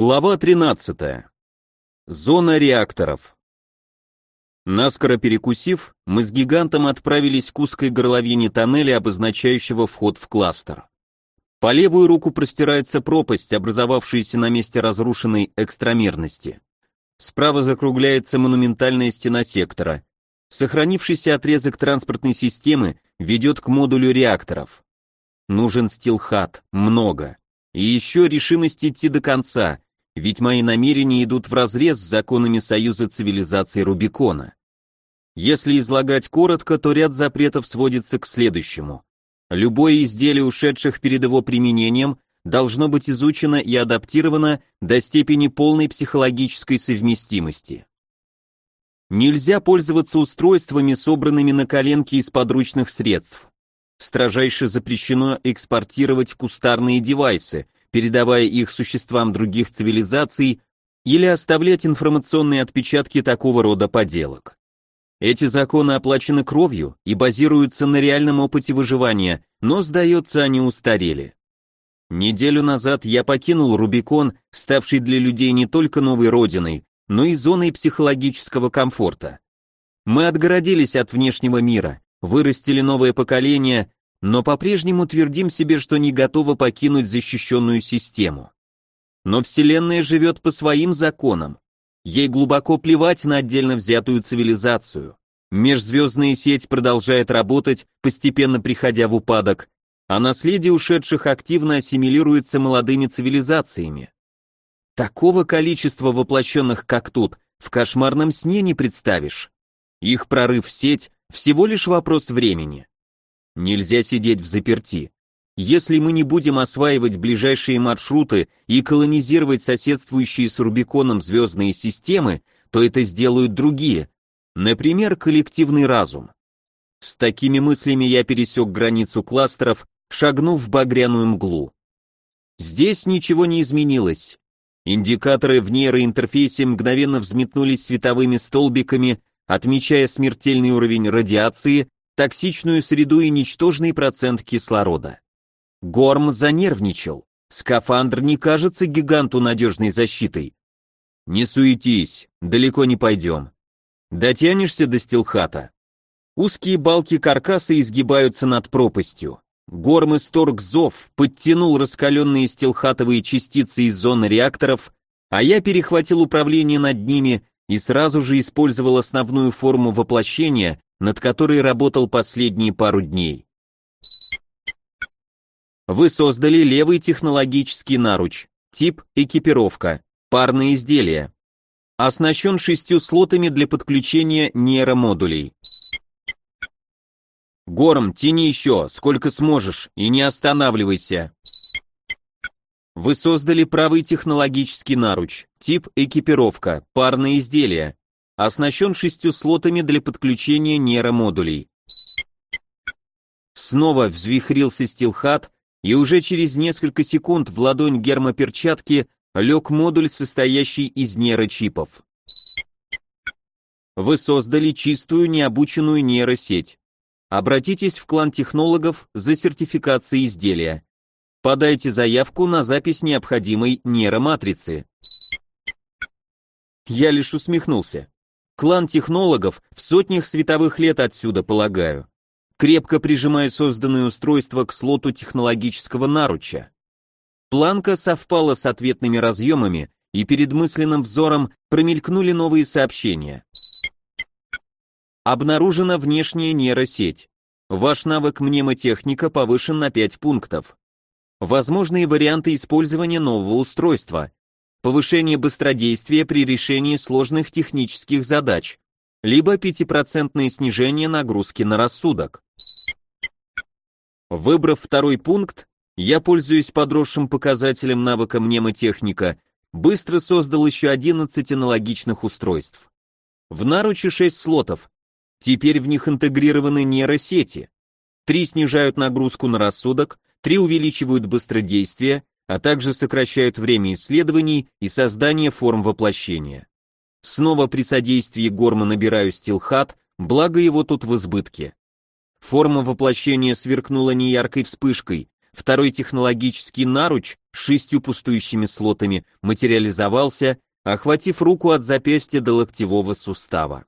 Глава 13. Зона реакторов. Наскоро перекусив, мы с гигантом отправились к узкой горловине тоннеля, обозначающего вход в кластер. По левую руку простирается пропасть, образовавшаяся на месте разрушенной экстрамерности. Справа закругляется монументальная стена сектора. Сохранившийся отрезок транспортной системы ведет к модулю реакторов. Нужен стилхат, много. И еще решимость идти до конца, ведь мои намерения идут вразрез с законами Союза цивилизаций Рубикона. Если излагать коротко, то ряд запретов сводится к следующему. Любое изделие, ушедших перед его применением, должно быть изучено и адаптировано до степени полной психологической совместимости. Нельзя пользоваться устройствами, собранными на коленке из подручных средств строжайше запрещено экспортировать кустарные девайсы, передавая их существам других цивилизаций или оставлять информационные отпечатки такого рода поделок. Эти законы оплачены кровью и базируются на реальном опыте выживания, но, сдается, они устарели. Неделю назад я покинул Рубикон, ставший для людей не только новой родиной, но и зоной психологического комфорта. Мы отгородились от внешнего мира, вырастили новое поколение, но по-прежнему твердим себе, что не готовы покинуть защищенную систему. Но Вселенная живет по своим законам. Ей глубоко плевать на отдельно взятую цивилизацию. Межзвездная сеть продолжает работать, постепенно приходя в упадок, а наследие ушедших активно ассимилируется молодыми цивилизациями. Такого количества воплощенных, как тут, в кошмарном сне не представишь. Их прорыв в сеть всего лишь вопрос времени. Нельзя сидеть в заперти. Если мы не будем осваивать ближайшие маршруты и колонизировать соседствующие с Рубиконом звездные системы, то это сделают другие, например, коллективный разум. С такими мыслями я пересек границу кластеров, шагнув в багряную мглу. Здесь ничего не изменилось. Индикаторы в нейроинтерфейсе мгновенно взметнулись световыми столбиками, отмечая смертельный уровень радиации, токсичную среду и ничтожный процент кислорода. Горм занервничал. Скафандр не кажется гиганту надежной защитой. Не суетись, далеко не пойдем. Дотянешься до стилхата. Узкие балки каркаса изгибаются над пропастью. Горм исторг зов, подтянул раскаленные стилхатовые частицы из зоны реакторов, а я перехватил управление над ними и сразу же использовал основную форму воплощения, над которой работал последние пару дней. Вы создали левый технологический наруч, тип экипировка, парное изделие. Оснащен шестью слотами для подключения нейромодулей. Горм, тяни еще, сколько сможешь, и не останавливайся. Вы создали правый технологический наруч, тип экипировка, парное изделие, оснащен шестью слотами для подключения нейромодулей. Снова взвихрился стилхат, и уже через несколько секунд в ладонь гермоперчатки лег модуль, состоящий из нейрочипов. Вы создали чистую необученную нейросеть. Обратитесь в клан технологов за сертификацией изделия. Подайте заявку на запись необходимой нейроматрицы. Я лишь усмехнулся. Клан технологов в сотнях световых лет отсюда, полагаю. Крепко прижимая созданное устройство к слоту технологического наруча. Планка совпала с ответными разъемами, и перед мысленным взором промелькнули новые сообщения. Обнаружена внешняя нейросеть. Ваш навык мнемотехника повышен на 5 пунктов. Возможные варианты использования нового устройства. Повышение быстродействия при решении сложных технических задач. Либо 5% снижение нагрузки на рассудок. Выбрав второй пункт, я, пользуясь подросшим показателем навыка мнемотехника, быстро создал еще 11 аналогичных устройств. В наруче 6 слотов. Теперь в них интегрированы нейросети. Три снижают нагрузку на рассудок, Три увеличивают быстродействие, а также сокращают время исследований и создания форм воплощения. Снова при содействии Горма набираю стилхат, благо его тут в избытке. Форма воплощения сверкнула неяркой вспышкой, второй технологический наруч с шестью пустующими слотами материализовался, охватив руку от запястья до локтевого сустава.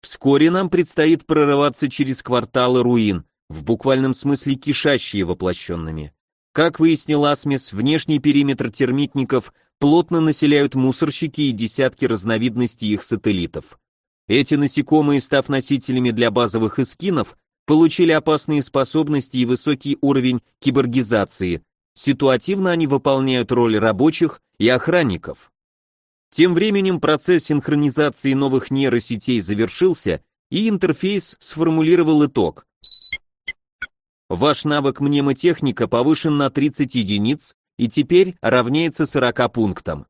Вскоре нам предстоит прорываться через кварталы руин, в буквальном смысле кишащие воплощенными. Как выяснил Асмис, внешний периметр термитников плотно населяют мусорщики и десятки разновидностей их сателлитов. Эти насекомые, став носителями для базовых эскинов, получили опасные способности и высокий уровень киборгизации. Ситуативно они выполняют роль рабочих и охранников. Тем временем процесс синхронизации новых нейросетей завершился, и интерфейс сформулировал итог. Ваш навык мнемотехника повышен на 30 единиц и теперь равняется 40 пунктам.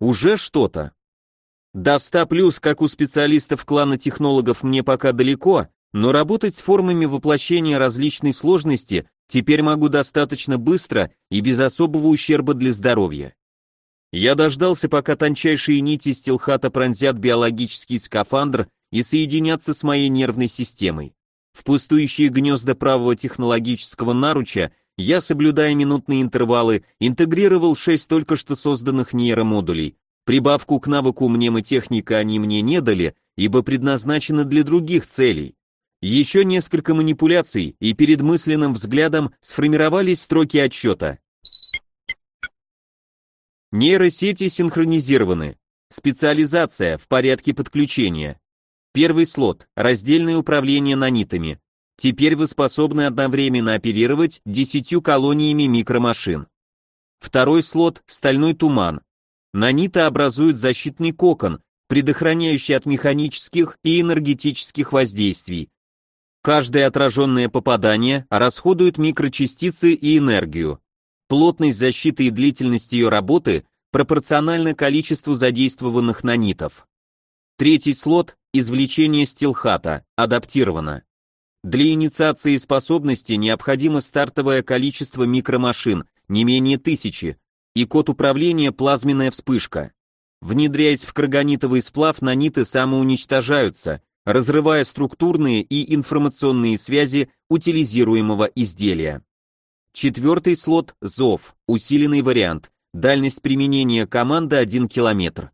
Уже что-то. До 100 плюс, как у специалистов клана технологов, мне пока далеко, но работать с формами воплощения различной сложности теперь могу достаточно быстро и без особого ущерба для здоровья. Я дождался, пока тончайшие нити стилхата пронзят биологический скафандр и соединятся с моей нервной системой. В пустующие гнезда правого технологического наруча я, соблюдая минутные интервалы, интегрировал шесть только что созданных нейромодулей. Прибавку к навыку мнемотехника они мне не дали, ибо предназначены для других целей. Еще несколько манипуляций, и перед мысленным взглядом сформировались строки отчета. Нейросети синхронизированы. Специализация в порядке подключения. Первый слот – раздельное управление нанитами. Теперь вы способны одновременно оперировать десятью колониями микромашин. Второй слот – стальной туман. Наниты образуют защитный кокон, предохраняющий от механических и энергетических воздействий. Каждое отраженное попадание расходует микрочастицы и энергию. Плотность защиты и длительность ее работы пропорциональны количеству задействованных нанитов. Третий слот – извлечение стилхата, адаптировано. Для инициации способности необходимо стартовое количество микромашин, не менее тысячи, и код управления плазменная вспышка. Внедряясь в крагонитовый сплав, наниты самоуничтожаются, разрывая структурные и информационные связи утилизируемого изделия. Четвертый слот – ЗОВ, усиленный вариант, дальность применения команды 1 км.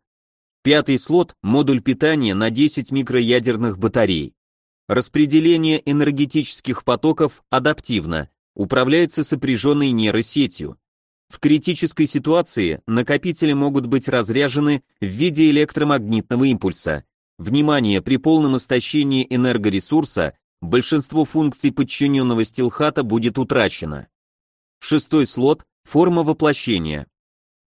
Пятый слот – модуль питания на 10 микроядерных батарей. Распределение энергетических потоков адаптивно, управляется сопряженной нейросетью. В критической ситуации накопители могут быть разряжены в виде электромагнитного импульса. Внимание, при полном истощении энергоресурса большинство функций подчиненного стилхата будет утрачено. Шестой слот – форма воплощения.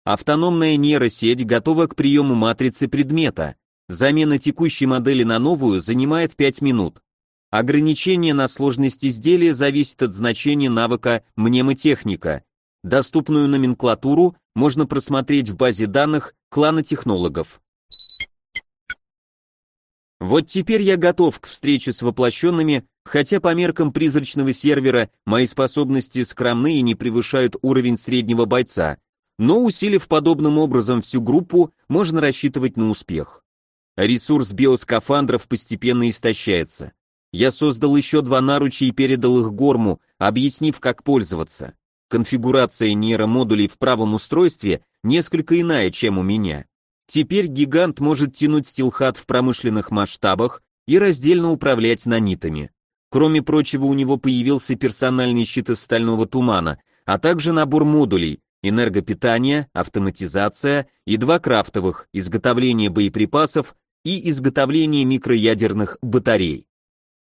Автономная нейросеть готова к приему матрицы предмета. Замена текущей модели на новую занимает 5 минут. Ограничение на сложность изделия зависит от значения навыка мнемотехника. Доступную номенклатуру можно просмотреть в базе данных клана технологов. Вот теперь я готов к встрече с воплощенными, хотя по меркам призрачного сервера мои способности скромны и не превышают уровень среднего бойца, но усилив подобным образом всю группу, можно рассчитывать на успех. Ресурс биоскафандров постепенно истощается. Я создал еще два наруча и передал их Горму, объяснив, как пользоваться. Конфигурация нейромодулей в правом устройстве несколько иная, чем у меня. Теперь гигант может тянуть стилхат в промышленных масштабах и раздельно управлять нанитами. Кроме прочего, у него появился персональный щит из стального тумана, а также набор модулей, энергопитание, автоматизация и два крафтовых, изготовление боеприпасов и изготовление микроядерных батарей.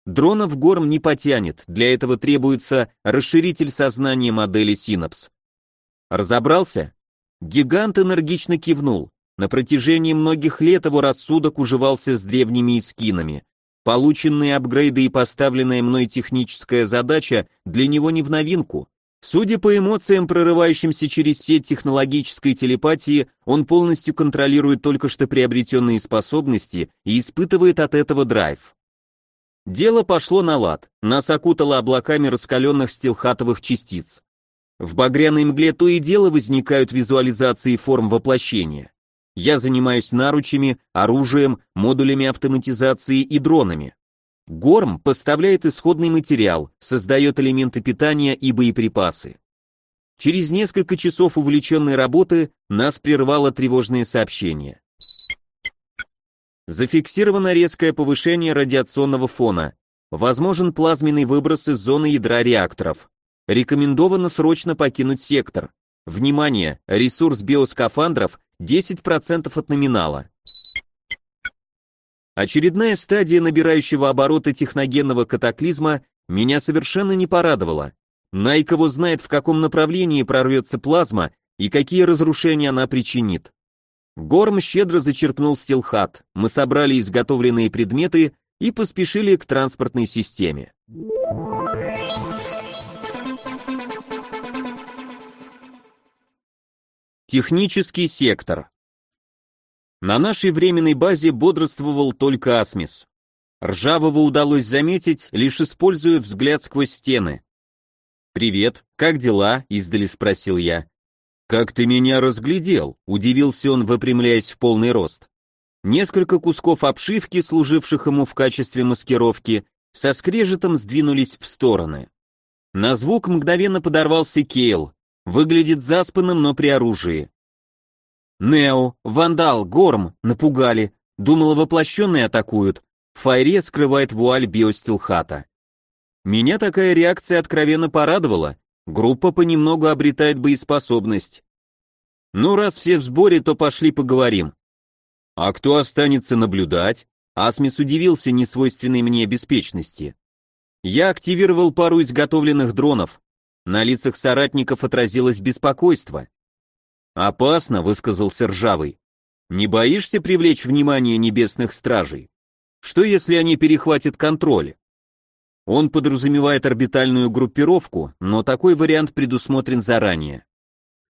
Дронов Горм не потянет, для этого требуется расширитель сознания модели Синапс. Разобрался? Гигант энергично кивнул. На протяжении многих лет его рассудок уживался с древними эскинами. Полученные апгрейды и поставленная мной техническая задача для него не в новинку. Судя по эмоциям, прорывающимся через сеть технологической телепатии, он полностью контролирует только что приобретенные способности и испытывает от этого драйв. Дело пошло на лад, нас окутало облаками раскаленных стилхатовых частиц. В багряной мгле то и дело возникают визуализации форм воплощения. Я занимаюсь наручами, оружием, модулями автоматизации и дронами. Горм поставляет исходный материал, создает элементы питания и боеприпасы. Через несколько часов увлеченной работы нас прервало тревожное сообщение. Зафиксировано резкое повышение радиационного фона. Возможен плазменный выброс из зоны ядра реакторов. Рекомендовано срочно покинуть сектор. Внимание, ресурс биоскафандров 10% от номинала. Очередная стадия набирающего обороты техногенного катаклизма меня совершенно не порадовала. Найк знает, в каком направлении прорвется плазма и какие разрушения она причинит. Горм щедро зачерпнул стилхат, мы собрали изготовленные предметы и поспешили к транспортной системе. Технический сектор. На нашей временной базе бодрствовал только Асмис. Ржавого удалось заметить, лишь используя взгляд сквозь стены. «Привет, как дела?» — издали спросил я. «Как ты меня разглядел?» — удивился он, выпрямляясь в полный рост. Несколько кусков обшивки, служивших ему в качестве маскировки, со скрежетом сдвинулись в стороны. На звук мгновенно подорвался Кейл, выглядит заспанным, но при оружии. Нео, Вандал, Горм напугали. Думала, воплощенные атакуют. Файре скрывает вуаль биостилхата. Меня такая реакция откровенно порадовала. Группа понемногу обретает боеспособность. Ну, раз все в сборе, то пошли поговорим. А кто останется наблюдать? Асмис удивился несвойственной мне беспечности. Я активировал пару изготовленных дронов. На лицах соратников отразилось беспокойство. «Опасно», — высказался Ржавый. «Не боишься привлечь внимание небесных стражей? Что, если они перехватят контроль?» Он подразумевает орбитальную группировку, но такой вариант предусмотрен заранее.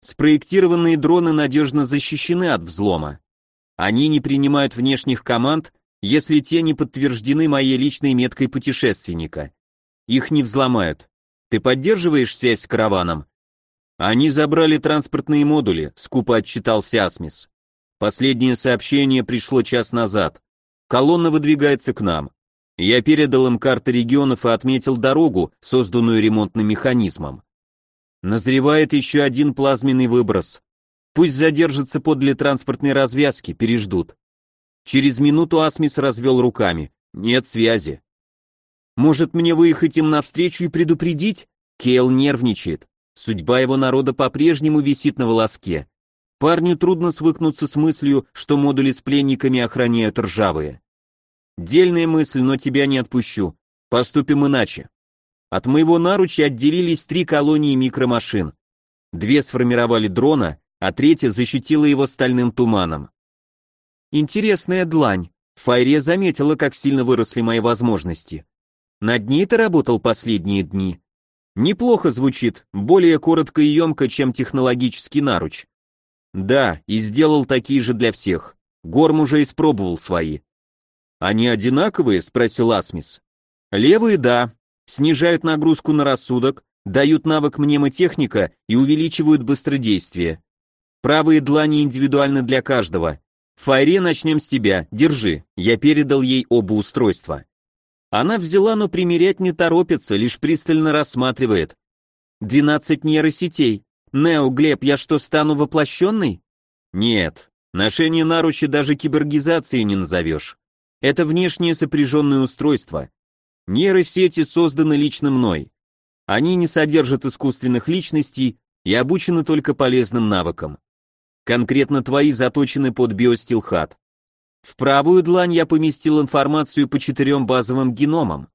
Спроектированные дроны надежно защищены от взлома. Они не принимают внешних команд, если те не подтверждены моей личной меткой путешественника. Их не взломают. Ты поддерживаешь связь с караваном? Они забрали транспортные модули, скупо отчитался Асмис. Последнее сообщение пришло час назад. Колонна выдвигается к нам. Я передал им карты регионов и отметил дорогу, созданную ремонтным механизмом. Назревает еще один плазменный выброс. Пусть задержатся подле транспортной развязки, переждут. Через минуту Асмис развел руками. Нет связи. Может мне выехать им навстречу и предупредить? Кейл нервничает. Судьба его народа по-прежнему висит на волоске. Парню трудно свыкнуться с мыслью, что модули с пленниками охраняют ржавые. Дельная мысль, но тебя не отпущу. Поступим иначе. От моего наруча отделились три колонии микромашин. Две сформировали дрона, а третья защитила его стальным туманом. Интересная длань. Файре заметила, как сильно выросли мои возможности. Над ней ты работал последние дни. Неплохо звучит, более коротко и емко, чем технологический наруч. Да, и сделал такие же для всех. Горм уже испробовал свои. Они одинаковые? спросил Асмис. Левые, да. Снижают нагрузку на рассудок, дают навык мнемотехника и увеличивают быстродействие. Правые длани индивидуально для каждого. Файре начнем с тебя, держи. Я передал ей оба устройства. Она взяла, но примерять не торопится, лишь пристально рассматривает. «Двенадцать нейросетей. Нео, Глеб, я что, стану воплощенной?» «Нет. Ношение наручи даже кибергизации не назовешь. Это внешнее сопряженное устройство. Нейросети созданы лично мной. Они не содержат искусственных личностей и обучены только полезным навыкам. Конкретно твои заточены под биостилхат. В правую длань я поместил информацию по четырем базовым геномам.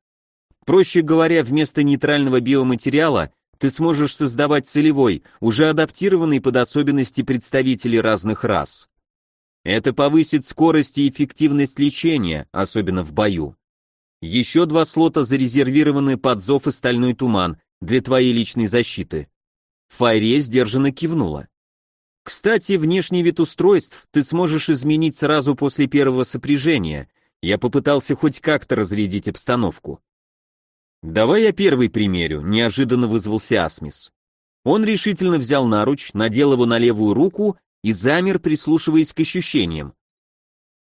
Проще говоря, вместо нейтрального биоматериала ты сможешь создавать целевой, уже адаптированный под особенности представителей разных рас. Это повысит скорость и эффективность лечения, особенно в бою. Еще два слота зарезервированы под зов и стальной туман для твоей личной защиты. Файре сдержанно кивнула. Кстати, внешний вид устройств ты сможешь изменить сразу после первого сопряжения. Я попытался хоть как-то разрядить обстановку. Давай я первый примерю, неожиданно вызвался Асмис. Он решительно взял наруч, надел его на левую руку и замер, прислушиваясь к ощущениям.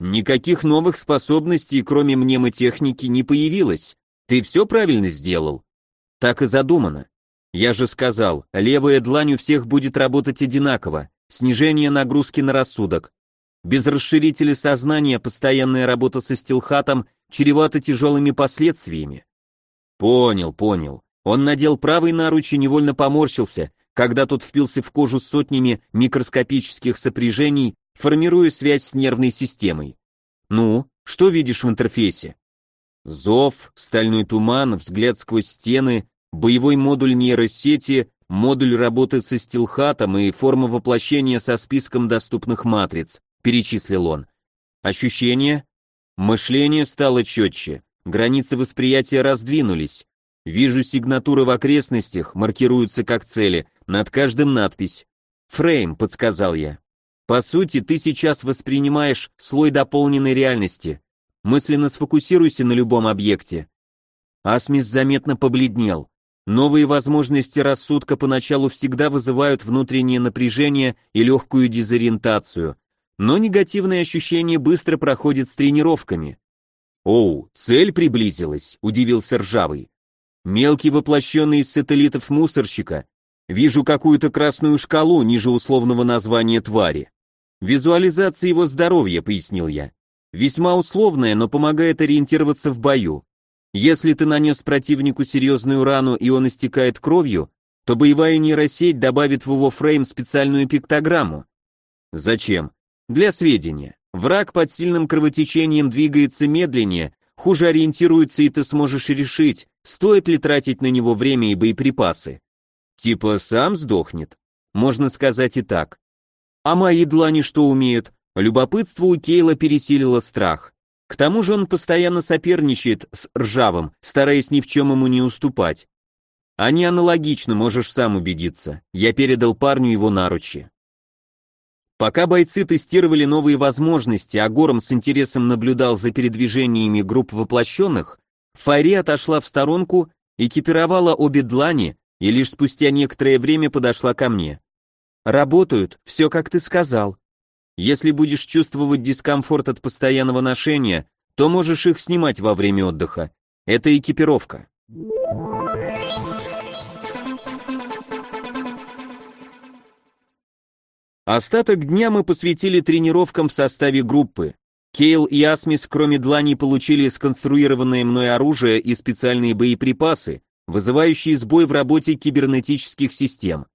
Никаких новых способностей, кроме мнемотехники, не появилось. Ты все правильно сделал. Так и задумано. Я же сказал, левая длань у всех будет работать одинаково, снижение нагрузки на рассудок. Без расширителя сознания постоянная работа со стилхатом чревата тяжелыми последствиями. Понял, понял. Он надел правый наруч и невольно поморщился, когда тот впился в кожу сотнями микроскопических сопряжений, формируя связь с нервной системой. Ну, что видишь в интерфейсе? Зов, стальной туман, взгляд сквозь стены, боевой модуль нейросети, модуль работы со стилхатом и форма воплощения со списком доступных матриц, перечислил он. Ощущения? Мышление стало четче, границы восприятия раздвинулись. Вижу сигнатуры в окрестностях, маркируются как цели, над каждым надпись. «Фрейм», — подсказал я. По сути, ты сейчас воспринимаешь слой дополненной реальности. Мысленно сфокусируйся на любом объекте. Асмис заметно побледнел. Новые возможности рассудка поначалу всегда вызывают внутреннее напряжение и легкую дезориентацию, но негативные ощущения быстро проходят с тренировками. «Оу, цель приблизилась», — удивился Ржавый. «Мелкий воплощенный из сателлитов мусорщика. Вижу какую-то красную шкалу ниже условного названия твари. Визуализация его здоровья, пояснил я. Весьма условная, но помогает ориентироваться в бою. Если ты нанес противнику серьезную рану и он истекает кровью, то боевая нейросеть добавит в его фрейм специальную пиктограмму. Зачем? Для сведения. Враг под сильным кровотечением двигается медленнее, хуже ориентируется и ты сможешь решить, стоит ли тратить на него время и боеприпасы. Типа сам сдохнет. Можно сказать и так. А мои длани что умеют? Любопытство у Кейла пересилило страх. К тому же он постоянно соперничает с Ржавым, стараясь ни в чем ему не уступать. Они аналогично, можешь сам убедиться. Я передал парню его наручи. Пока бойцы тестировали новые возможности, а Гором с интересом наблюдал за передвижениями групп воплощенных, Фари отошла в сторонку, экипировала обе длани и лишь спустя некоторое время подошла ко мне. «Работают, все как ты сказал», если будешь чувствовать дискомфорт от постоянного ношения, то можешь их снимать во время отдыха. Это экипировка. Остаток дня мы посвятили тренировкам в составе группы. Кейл и Асмис, кроме длани, получили сконструированное мной оружие и специальные боеприпасы, вызывающие сбой в работе кибернетических систем.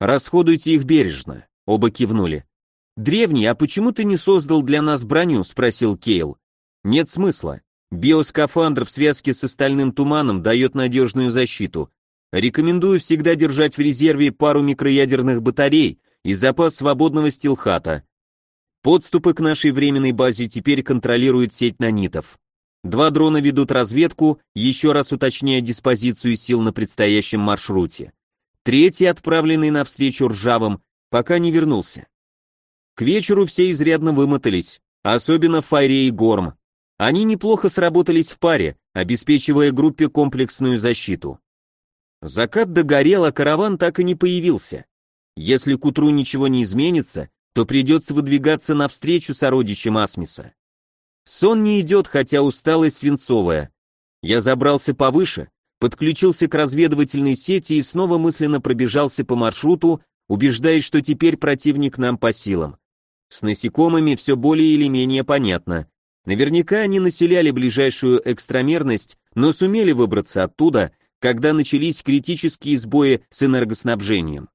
Расходуйте их бережно, оба кивнули. «Древний, а почему ты не создал для нас броню?» — спросил Кейл. «Нет смысла. Биоскафандр в связке с остальным туманом дает надежную защиту. Рекомендую всегда держать в резерве пару микроядерных батарей и запас свободного стилхата. Подступы к нашей временной базе теперь контролирует сеть нанитов. Два дрона ведут разведку, еще раз уточняя диспозицию сил на предстоящем маршруте. Третий, отправленный навстречу ржавым, пока не вернулся. К вечеру все изрядно вымотались, особенно Файре и Горм. Они неплохо сработались в паре, обеспечивая группе комплексную защиту. Закат догорел, а караван так и не появился. Если к утру ничего не изменится, то придется выдвигаться навстречу сородичам Асмиса. Сон не идет, хотя усталость свинцовая. Я забрался повыше, подключился к разведывательной сети и снова мысленно пробежался по маршруту, убеждаясь, что теперь противник нам по силам. С насекомыми все более или менее понятно. Наверняка они населяли ближайшую экстрамерность, но сумели выбраться оттуда, когда начались критические сбои с энергоснабжением.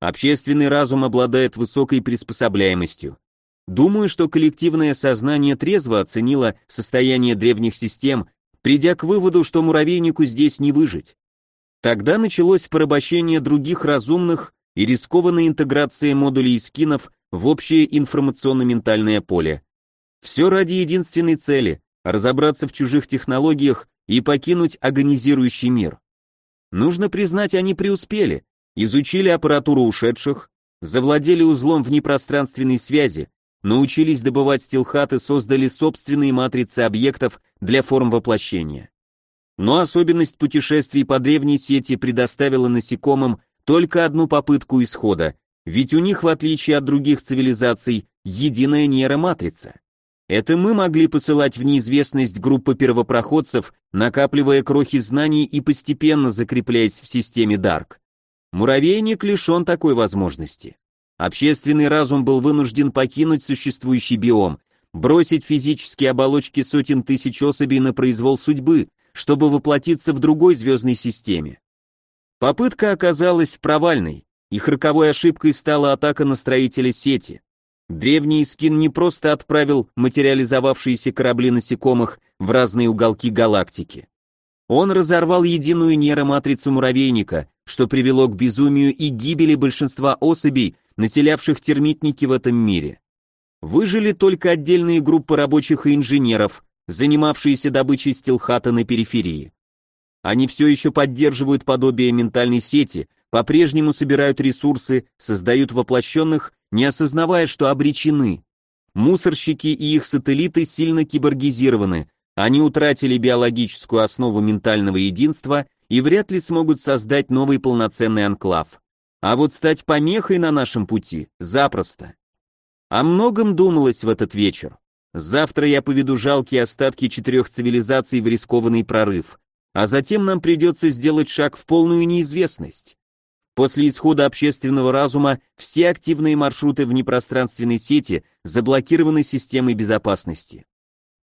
Общественный разум обладает высокой приспособляемостью. Думаю, что коллективное сознание трезво оценило состояние древних систем, придя к выводу, что муравейнику здесь не выжить. Тогда началось порабощение других разумных и рискованная интеграция модулей и скинов в общее информационно-ментальное поле. Все ради единственной цели – разобраться в чужих технологиях и покинуть агонизирующий мир. Нужно признать, они преуспели, изучили аппаратуру ушедших, завладели узлом внепространственной связи, научились добывать стилхаты, создали собственные матрицы объектов для форм воплощения. Но особенность путешествий по древней сети предоставила насекомым только одну попытку исхода, ведь у них, в отличие от других цивилизаций, единая нейроматрица. Это мы могли посылать в неизвестность группы первопроходцев, накапливая крохи знаний и постепенно закрепляясь в системе Дарк. Муравейник лишен такой возможности. Общественный разум был вынужден покинуть существующий биом, бросить физические оболочки сотен тысяч особей на произвол судьбы, чтобы воплотиться в другой звездной системе. Попытка оказалась провальной, их роковой ошибкой стала атака на строителя сети. Древний скин не просто отправил материализовавшиеся корабли насекомых в разные уголки галактики. Он разорвал единую нейроматрицу муравейника, что привело к безумию и гибели большинства особей, населявших термитники в этом мире. Выжили только отдельные группы рабочих и инженеров, занимавшиеся добычей стилхата на периферии. Они все еще поддерживают подобие ментальной сети, по-прежнему собирают ресурсы, создают воплощенных, не осознавая, что обречены. Мусорщики и их сателлиты сильно киборгизированы, они утратили биологическую основу ментального единства и вряд ли смогут создать новый полноценный анклав. А вот стать помехой на нашем пути запросто. О многом думалось в этот вечер. Завтра я поведу жалкие остатки четырех цивилизаций в рискованный прорыв, а затем нам придется сделать шаг в полную неизвестность. После исхода общественного разума все активные маршруты в непространственной сети заблокированы системой безопасности.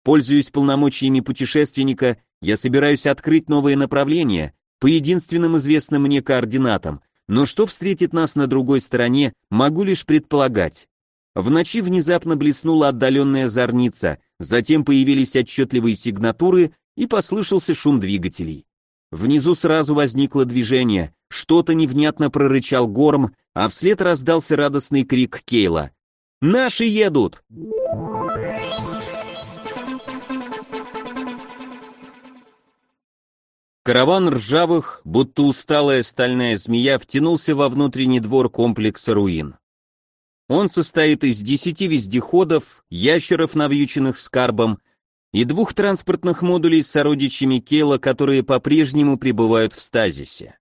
Пользуясь полномочиями путешественника, я собираюсь открыть новые направления по единственным известным мне координатам, но что встретит нас на другой стороне, могу лишь предполагать. В ночи внезапно блеснула отдаленная зорница, затем появились отчетливые сигнатуры и послышался шум двигателей. Внизу сразу возникло движение, что-то невнятно прорычал Горм, а вслед раздался радостный крик Кейла. «Наши едут!» Караван ржавых, будто усталая стальная змея, втянулся во внутренний двор комплекса руин. Он состоит из десяти вездеходов, ящеров, навьюченных скарбом, и двух транспортных модулей с сородичами Кейла, которые по-прежнему пребывают в стазисе.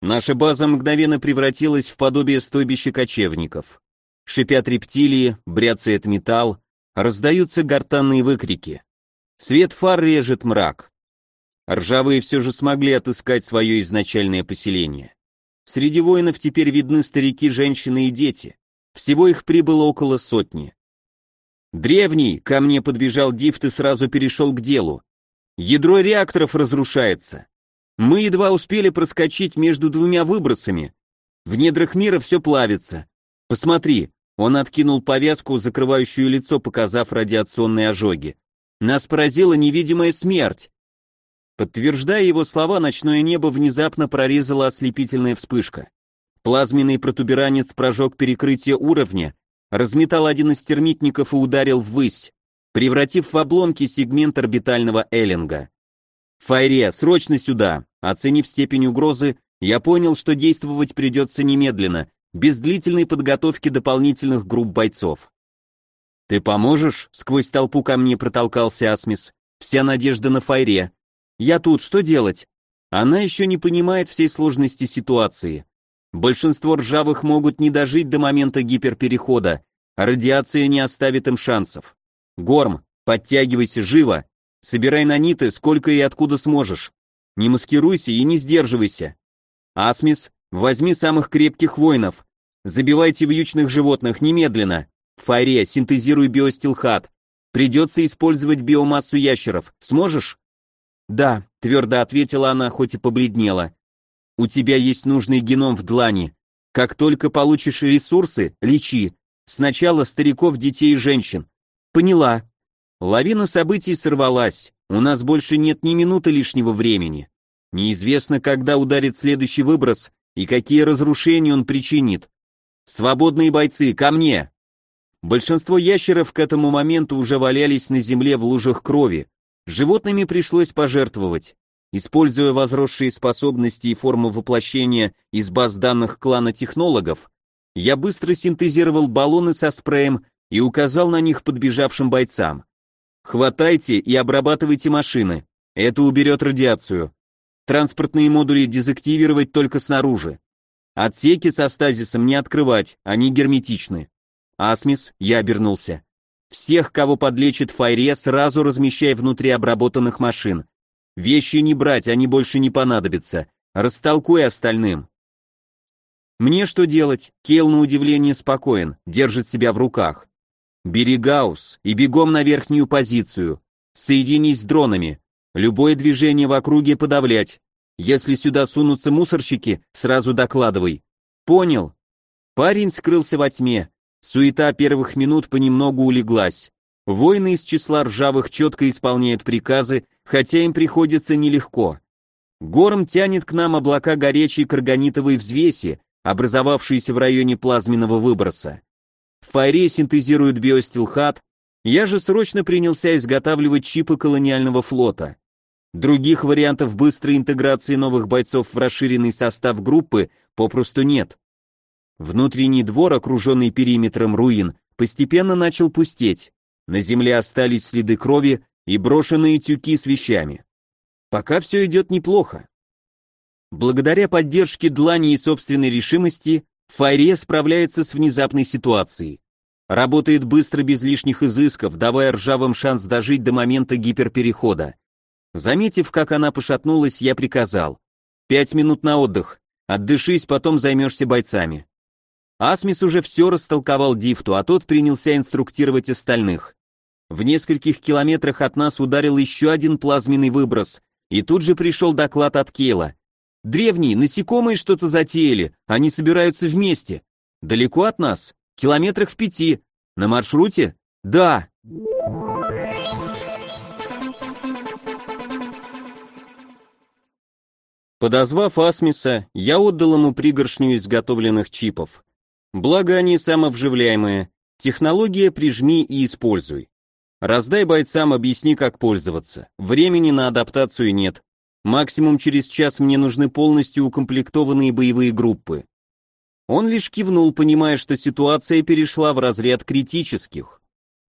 Наша база мгновенно превратилась в подобие стойбища кочевников. Шипят рептилии, бряцает металл, раздаются гортанные выкрики. Свет фар режет мрак. Ржавые все же смогли отыскать свое изначальное поселение. Среди воинов теперь видны старики, женщины и дети. Всего их прибыло около сотни. «Древний!» — ко мне подбежал Дифт и сразу перешел к делу. «Ядро реакторов разрушается. Мы едва успели проскочить между двумя выбросами. В недрах мира все плавится. Посмотри!» Он откинул повязку, закрывающую лицо, показав радиационные ожоги. «Нас поразила невидимая смерть!» Подтверждая его слова, ночное небо внезапно прорезала ослепительная вспышка. Плазменный протуберанец прожег перекрытие уровня, разметал один из термитников и ударил ввысь, превратив в обломки сегмент орбитального эллинга. «Файре, срочно сюда!» Оценив степень угрозы, я понял, что действовать придется немедленно, без длительной подготовки дополнительных групп бойцов. «Ты поможешь?» — сквозь толпу ко мне протолкался Асмис. «Вся надежда на Файре. Я тут, что делать?» Она еще не понимает всей сложности ситуации. Большинство ржавых могут не дожить до момента гиперперехода, а радиация не оставит им шансов. Горм, подтягивайся живо, собирай наниты сколько и откуда сможешь. Не маскируйся и не сдерживайся. Асмис, возьми самых крепких воинов. Забивайте вьючных животных немедленно. Фаре, синтезируй биостилхат. Придется использовать биомассу ящеров. Сможешь? Да, твердо ответила она, хоть и побледнела. У тебя есть нужный геном в длани. Как только получишь ресурсы, лечи. Сначала стариков, детей и женщин. Поняла. Лавина событий сорвалась. У нас больше нет ни минуты лишнего времени. Неизвестно, когда ударит следующий выброс и какие разрушения он причинит. Свободные бойцы, ко мне! Большинство ящеров к этому моменту уже валялись на земле в лужах крови. Животными пришлось пожертвовать. Используя возросшие способности и форму воплощения из баз данных клана технологов, я быстро синтезировал баллоны со спреем и указал на них подбежавшим бойцам. Хватайте и обрабатывайте машины. Это уберет радиацию. Транспортные модули дезактивировать только снаружи. Отсеки со стазисом не открывать, они герметичны. Асмис, я обернулся. Всех, кого подлечит Файре, сразу размещай внутри обработанных машин. Вещи не брать, они больше не понадобятся. Растолкуй остальным. Мне что делать? Кейл на удивление спокоен, держит себя в руках. Бери гаусс и бегом на верхнюю позицию. Соединись с дронами. Любое движение в округе подавлять. Если сюда сунутся мусорщики, сразу докладывай. Понял. Парень скрылся во тьме. Суета первых минут понемногу улеглась. Воины из числа ржавых четко исполняют приказы, хотя им приходится нелегко. Гором тянет к нам облака горячей карганитовой взвеси, образовавшиеся в районе плазменного выброса. В фаре синтезируют биостилхат, я же срочно принялся изготавливать чипы колониального флота. Других вариантов быстрой интеграции новых бойцов в расширенный состав группы попросту нет. Внутренний двор, окруженный периметром руин, постепенно начал пустеть. На земле остались следы крови и брошенные тюки с вещами. Пока все идет неплохо. Благодаря поддержке длани и собственной решимости, Файре справляется с внезапной ситуацией. Работает быстро без лишних изысков, давая ржавым шанс дожить до момента гиперперехода. Заметив, как она пошатнулась, я приказал. «Пять минут на отдых. Отдышись, потом займешься бойцами». Асмис уже все растолковал Дифту, а тот принялся инструктировать остальных. В нескольких километрах от нас ударил еще один плазменный выброс, и тут же пришел доклад от Кейла. «Древние, насекомые что-то затеяли, они собираются вместе. Далеко от нас? Километрах в пяти. На маршруте? Да». Подозвав Асмиса, я отдал ему пригоршню изготовленных чипов. Благо они самовживляемые. Технология прижми и используй. Раздай бойцам, объясни, как пользоваться. Времени на адаптацию нет. Максимум через час мне нужны полностью укомплектованные боевые группы. Он лишь кивнул, понимая, что ситуация перешла в разряд критических.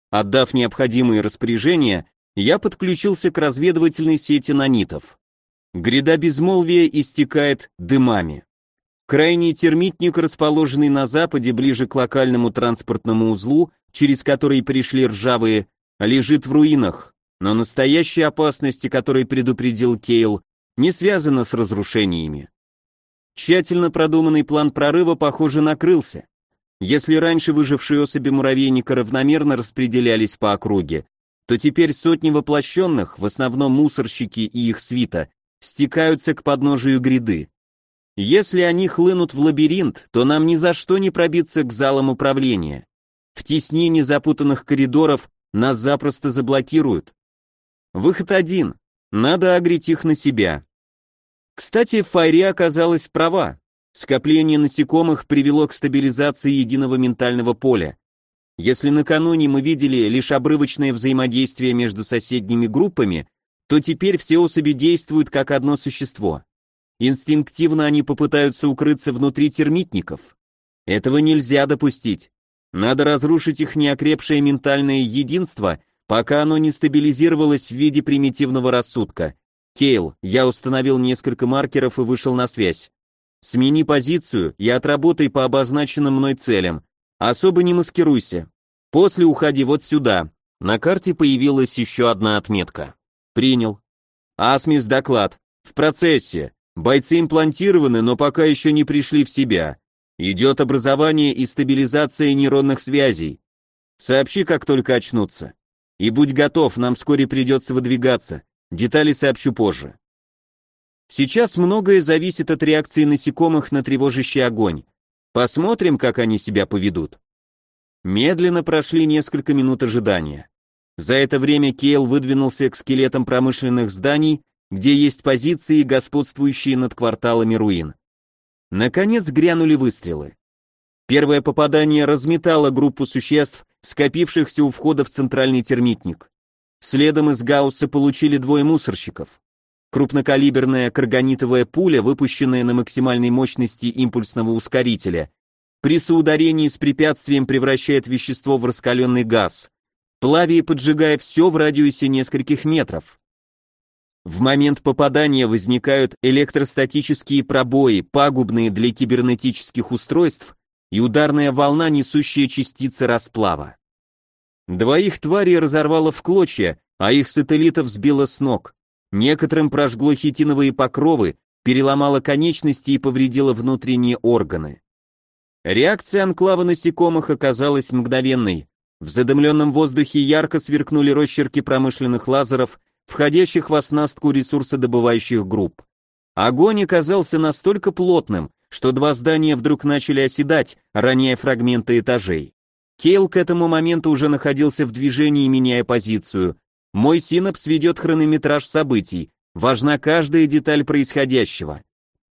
Отдав необходимые распоряжения, я подключился к разведывательной сети нанитов. Гряда безмолвия истекает дымами. Крайний термитник, расположенный на западе, ближе к локальному транспортному узлу, через который пришли ржавые, лежит в руинах, но настоящие опасности, которые предупредил Кейл, не связаны с разрушениями. Тщательно продуманный план прорыва, похоже, накрылся. Если раньше выжившие особи муравейника равномерно распределялись по округе, то теперь сотни воплощенных, в основном мусорщики и их свита, стекаются к подножию гряды. Если они хлынут в лабиринт, то нам ни за что не пробиться к залам управления. В теснении запутанных коридоров нас запросто заблокируют. Выход один. Надо агрить их на себя. Кстати, Файри оказалась права. Скопление насекомых привело к стабилизации единого ментального поля. Если накануне мы видели лишь обрывочное взаимодействие между соседними группами, то теперь все особи действуют как одно существо. Инстинктивно они попытаются укрыться внутри термитников. Этого нельзя допустить. Надо разрушить их неокрепшее ментальное единство, пока оно не стабилизировалось в виде примитивного рассудка. Кейл, я установил несколько маркеров и вышел на связь. Смени позицию и отработай по обозначенным мной целям. Особо не маскируйся. После уходи вот сюда. На карте появилась еще одна отметка. Принял. Асмис доклад. В процессе. Бойцы имплантированы, но пока еще не пришли в себя. Идет образование и стабилизация нейронных связей. Сообщи, как только очнутся. И будь готов, нам вскоре придется выдвигаться. Детали сообщу позже. Сейчас многое зависит от реакции насекомых на тревожащий огонь. Посмотрим, как они себя поведут. Медленно прошли несколько минут ожидания. За это время Кейл выдвинулся к скелетам промышленных зданий где есть позиции, господствующие над кварталами руин. Наконец грянули выстрелы. Первое попадание разметало группу существ, скопившихся у входа в центральный термитник. Следом из Гаусса получили двое мусорщиков. Крупнокалиберная карганитовая пуля, выпущенная на максимальной мощности импульсного ускорителя, при соударении с препятствием превращает вещество в раскаленный газ, плавя и поджигая все в радиусе нескольких метров. В момент попадания возникают электростатические пробои, пагубные для кибернетических устройств, и ударная волна, несущая частицы расплава. Двоих тварей разорвало в клочья, а их сателлитов сбило с ног. Некоторым прожгло хитиновые покровы, переломало конечности и повредило внутренние органы. Реакция анклава насекомых оказалась мгновенной. В задымленном воздухе ярко сверкнули росчерки промышленных лазеров, входящих в оснастку ресурсодобывающих групп. Огонь оказался настолько плотным, что два здания вдруг начали оседать, роняя фрагменты этажей. Кейл к этому моменту уже находился в движении, меняя позицию. Мой синапс ведет хронометраж событий, важна каждая деталь происходящего.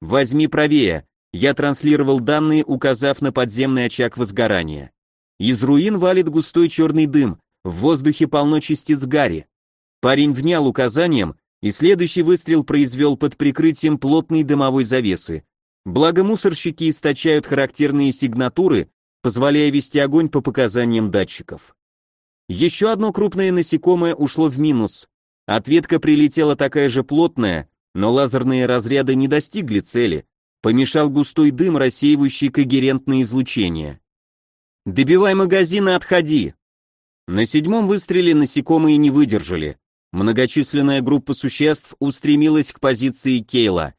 Возьми правее, я транслировал данные, указав на подземный очаг возгорания. Из руин валит густой черный дым, в воздухе полно частиц гари. Парень внял указанием, и следующий выстрел произвел под прикрытием плотной дымовой завесы. Благо мусорщики источают характерные сигнатуры, позволяя вести огонь по показаниям датчиков. Еще одно крупное насекомое ушло в минус. Ответка прилетела такая же плотная, но лазерные разряды не достигли цели. Помешал густой дым, рассеивающий когерентное излучение. «Добивай магазин и отходи!» На седьмом выстреле насекомые не выдержали. Многочисленная группа существ устремилась к позиции Кейла.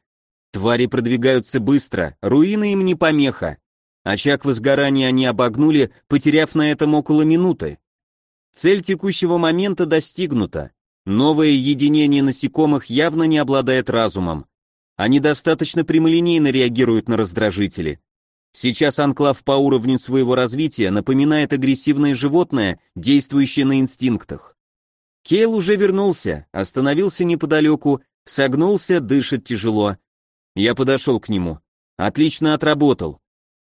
Твари продвигаются быстро, руины им не помеха. Очаг возгорания они обогнули, потеряв на этом около минуты. Цель текущего момента достигнута. Новое единение насекомых явно не обладает разумом. Они достаточно прямолинейно реагируют на раздражители. Сейчас анклав по уровню своего развития напоминает агрессивное животное, действующее на инстинктах. Кейл уже вернулся, остановился неподалеку, согнулся, дышит тяжело. Я подошел к нему. Отлично отработал.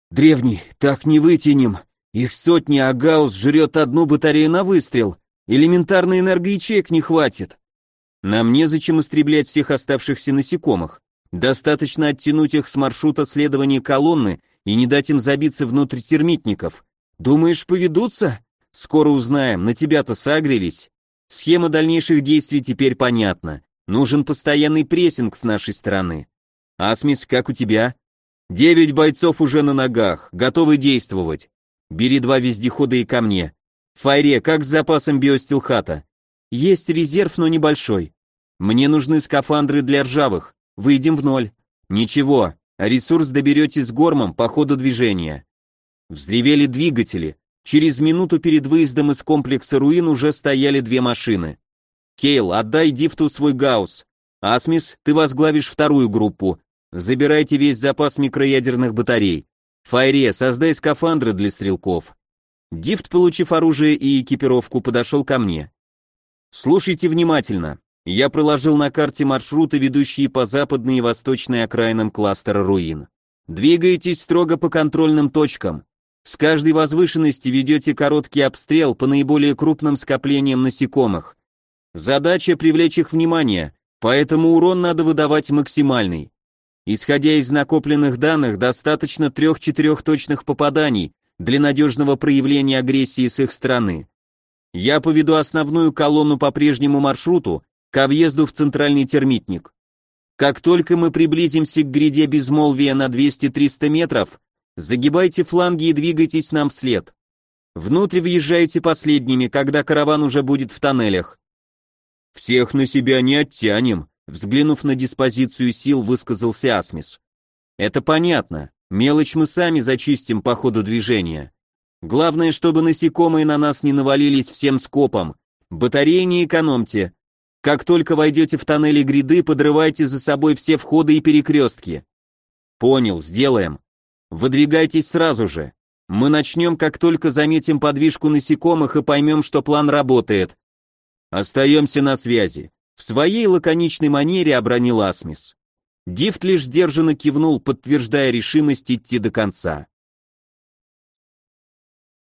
Древний, так не вытянем. Их сотни, а Гаусс жрет одну батарею на выстрел. Элементарной энергоячеек не хватит. Нам незачем истреблять всех оставшихся насекомых. Достаточно оттянуть их с маршрута следования колонны и не дать им забиться внутрь термитников. Думаешь, поведутся? Скоро узнаем, на тебя-то сагрились. Схема дальнейших действий теперь понятна. Нужен постоянный прессинг с нашей стороны. Асмис, как у тебя? Девять бойцов уже на ногах, готовы действовать. Бери два вездехода и ко мне. Файре, как с запасом биостилхата? Есть резерв, но небольшой. Мне нужны скафандры для ржавых. Выйдем в ноль. Ничего, ресурс доберете с гормом по ходу движения. Взревели двигатели. Через минуту перед выездом из комплекса руин уже стояли две машины. Кейл, отдай Дифту свой гаусс. Асмис, ты возглавишь вторую группу. Забирайте весь запас микроядерных батарей. Файре, создай скафандры для стрелков. Дифт, получив оружие и экипировку, подошел ко мне. Слушайте внимательно. Я проложил на карте маршруты, ведущие по западной и восточной окраинам кластера руин. Двигайтесь строго по контрольным точкам. С каждой возвышенности ведете короткий обстрел по наиболее крупным скоплениям насекомых. Задача привлечь их внимание, поэтому урон надо выдавать максимальный. Исходя из накопленных данных, достаточно трех-четырех точных попаданий для надежного проявления агрессии с их стороны. Я поведу основную колонну по прежнему маршруту к въезду в центральный термитник. Как только мы приблизимся к гряде безмолвия на 200-300 метров, Загибайте фланги и двигайтесь нам вслед. Внутрь въезжайте последними, когда караван уже будет в тоннелях. Всех на себя не оттянем, взглянув на диспозицию сил, высказался Асмис. Это понятно. Мелочь мы сами зачистим по ходу движения. Главное, чтобы насекомые на нас не навалились всем скопом. Батареи не экономьте. Как только войдете в тоннели гряды, подрывайте за собой все входы и перекрестки. Понял, сделаем. Выдвигайтесь сразу же. Мы начнем, как только заметим подвижку насекомых и поймем, что план работает. Остаемся на связи. В своей лаконичной манере обронил Асмис. Дифт лишь сдержанно кивнул, подтверждая решимость идти до конца.